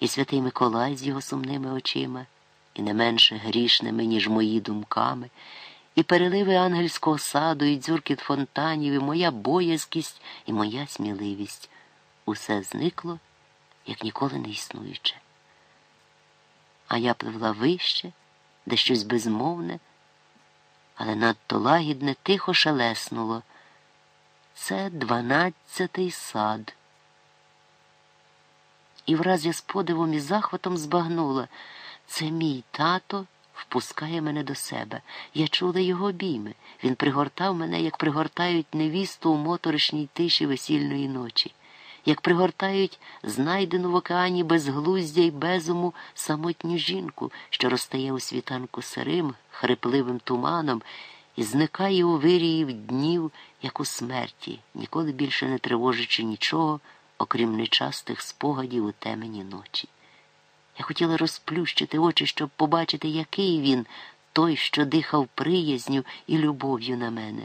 і святий Миколай з його сумними очима, і не менше грішними, ніж мої думками, і переливи ангельського саду, і дзюркіт фонтанів, і моя боязкість, і моя сміливість. Усе зникло, як ніколи не існуюче. А я пливла вище, де щось безмовне, але надто лагідне тихо шелеснуло. Це дванадцятий сад. І враз я з подивом і захватом збагнула. Це мій тато впускає мене до себе. Я чула його обійми. Він пригортав мене, як пригортають невісту у моторошній тиші весільної ночі, як пригортають знайдену в океані безглуздя й безуму самотню жінку, що розтає у світанку сирим, хрипливим туманом і зникає у вирії днів, як у смерті, ніколи більше не тривожачи нічого, окрім нечастих спогадів у темені ночі. Я хотіла розплющити очі, щоб побачити, який він, той, що дихав приязню і любов'ю на мене.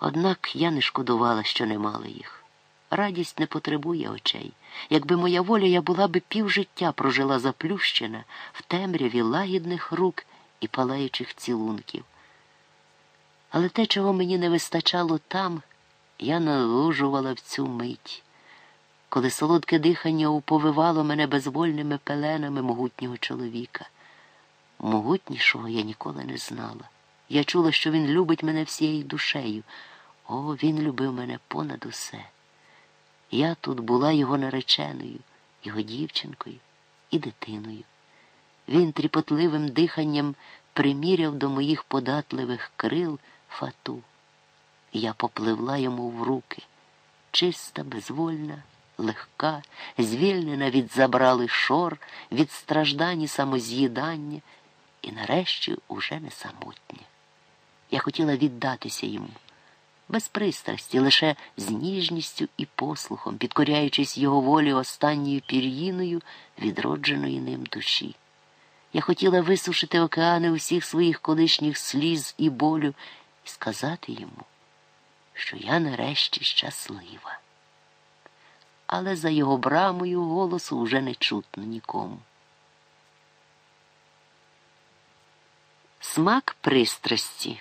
Однак я не шкодувала, що не мала їх. Радість не потребує очей. Якби моя воля, я була би півжиття прожила заплющена в темряві лагідних рук і палаючих цілунків. Але те, чого мені не вистачало там, я налужувала в цю мить, коли солодке дихання уповивало мене безвольними пеленами могутнього чоловіка. Могутнішого я ніколи не знала. Я чула, що він любить мене всією душею. О, він любив мене понад усе. Я тут була його нареченою, його дівчинкою і дитиною. Він тріпотливим диханням приміряв до моїх податливих крил фату. Я попливла йому в руки, чиста, безвольна, легка, звільнена від забрали шор, від страждань і самоз'їдання, і нарешті уже не самотня. Я хотіла віддатися йому, без пристрасті, лише з ніжністю і послухом, підкоряючись його волі останньою пір'їною відродженої ним душі. Я хотіла висушити океани усіх своїх колишніх сліз і болю і сказати йому, що я нарешті щаслива. Але за його брамою голосу вже не чутно нікому. Смак пристрасті.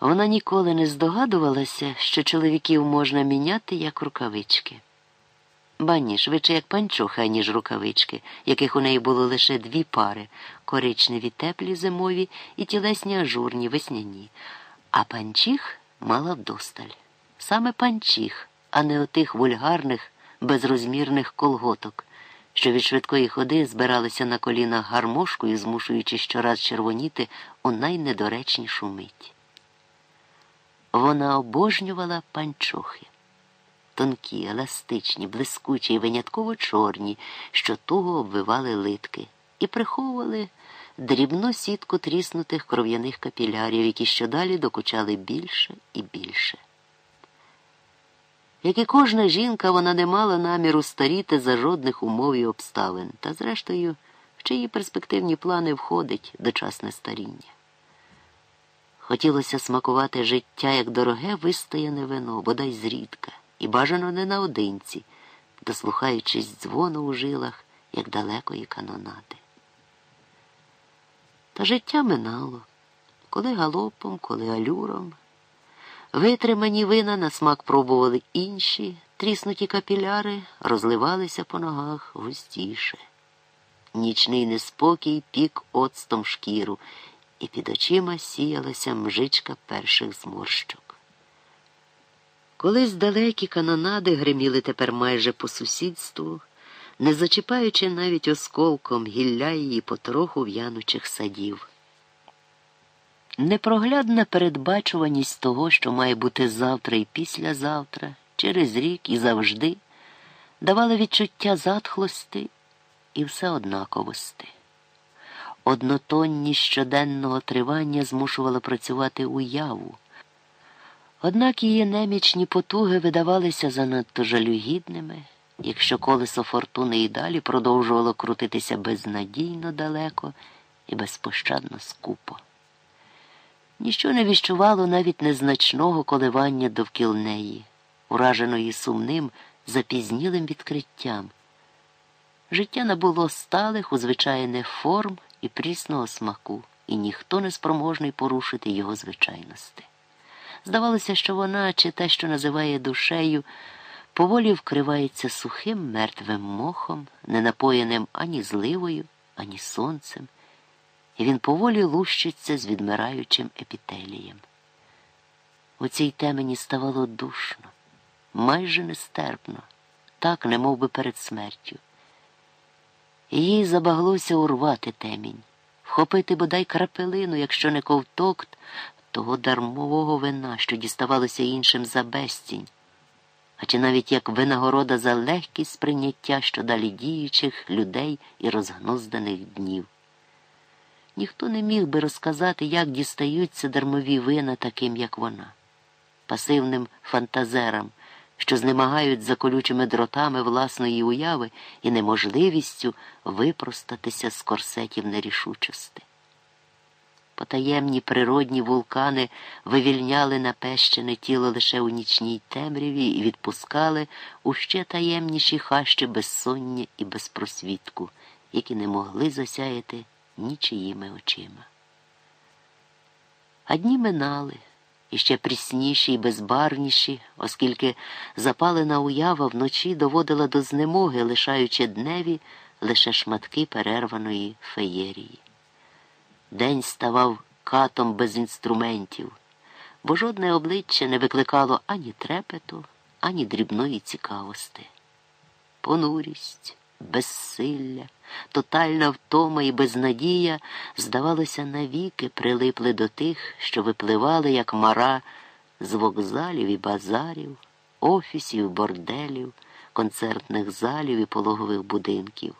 Вона ніколи не здогадувалася, що чоловіків можна міняти як рукавички. Ба ні, швидше як панчоха, ніж рукавички, яких у неї було лише дві пари коричневі теплі зимові і тілесні ажурні весняні, а панчіх мала вдосталь. Саме панчіх, а не отих вульгарних, безрозмірних колготок, що від швидкої ходи збиралися на колінах гармошкою, змушуючи щораз червоніти у найнедоречнішу мить. Вона обожнювала панчохи тонкі, еластичні, блискучі і винятково чорні, що туго обвивали литки, і приховували дрібну сітку тріснутих кров'яних капілярів, які щодалі докучали більше і більше. Як і кожна жінка, вона не мала наміру старіти за жодних умов і обставин, та, зрештою, в чиї перспективні плани входить дочасне старіння. Хотілося смакувати життя як дороге вистояне вино, бодай зрідка і бажано не наодинці, дослухаючись дзвону у жилах, як далекої канонади. Та життя минало, коли галопом, коли алюром. Витримані вина на смак пробували інші, тріснуті капіляри розливалися по ногах густіше. Нічний неспокій пік оцтом шкіру, і під очима сіялася мжичка перших зморщок. Колись далекі канонади гриміли тепер майже по сусідству, не зачіпаючи навіть осколком гілля її потроху в'янучих садів. Непроглядна передбачуваність того, що має бути завтра і післязавтра, через рік і завжди, давала відчуття затхлости і все однаковости. Однотонність щоденного тривання змушувала працювати уяву. Однак її немічні потуги видавалися занадто жалюгідними, якщо колесо фортуни і далі продовжувало крутитися безнадійно далеко і безпощадно скупо. Ніщо не віщувало навіть незначного коливання довкіл неї, ураженої сумним, запізнілим відкриттям. Життя набуло сталих у звичайних форм і прісного смаку, і ніхто не спроможний порушити його звичайності. Здавалося, що вона, чи те, що називає душею, поволі вкривається сухим мертвим мохом, не напоєним ані зливою, ані сонцем, і він поволі лущиться з відмираючим епітелієм. У цій темені ставало душно, майже нестерпно, так, не би перед смертю. Їй забаглося урвати темінь, вхопити бодай крапелину, якщо не ковток, того дармового вина, що діставалося іншим за безцінь, а чи навіть як винагорода за легкість сприйняття що далі діючих людей і розгнозданих днів. Ніхто не міг би розказати, як дістаються дармові вина таким, як вона, пасивним фантазерам, що знемагають за колючими дротами власної уяви і неможливістю випростатися з корсетів нерішучости. Потаємні природні вулкани вивільняли напещене тіло лише у нічній темряві і відпускали у ще таємніші хащі безсоння і безпросвітку, які не могли засяяти нічиїми очима. А дні минали і ще прісніші і безбарвніші, оскільки запалена уява вночі доводила до знемоги, лишаючи дневі лише шматки перерваної феєрії. День ставав катом без інструментів, бо жодне обличчя не викликало ані трепету, ані дрібної цікавості. Понурість, безсилля, тотальна втома і безнадія, здавалося, навіки прилипли до тих, що випливали, як мара, з вокзалів і базарів, офісів, борделів, концертних залів і пологових будинків.